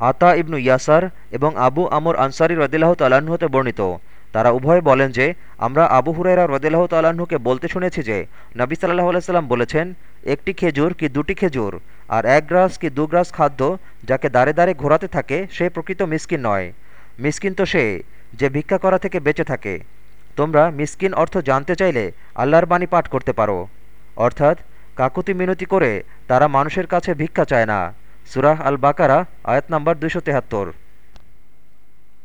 আতা ইবনু ইয়াসার এবং আবু আমর আনসারি রদিল্লাহ তাল্লাহ্ন বর্ণিত। তারা উভয় বলেন যে, আমরা আবু হুরাইরা রদিল্লাহ তাল্লাহ্নকে বলতে শুনেছি যে, নবী সাল্লাহ আলাইসাল্লাম বলেছেন, একটি খেজুর কি দুটি খেজুর, আর এক গ্রাস কি দু গ্রাস খাদ্য যাকে দাঁড়ে দাঁড়ে ঘোরাতে থাকে, সে প্রকৃত মিসকিন নয়। মিসকিন তো সে যে ভিক্ষা করা থেকে বেঁচে থাকে। তোমরা মিসকিন অর্থ জানতে চাইলে আল্লাহর বাণী পাঠ করতে পারো। অর্থাৎ, কাকুতি মিনতি করে তারা মানুষের কাছে ভিক্ষা চায় না। সুরাহ আল বাকারা আয়াত নম্বর দুশো তেহাত্তর।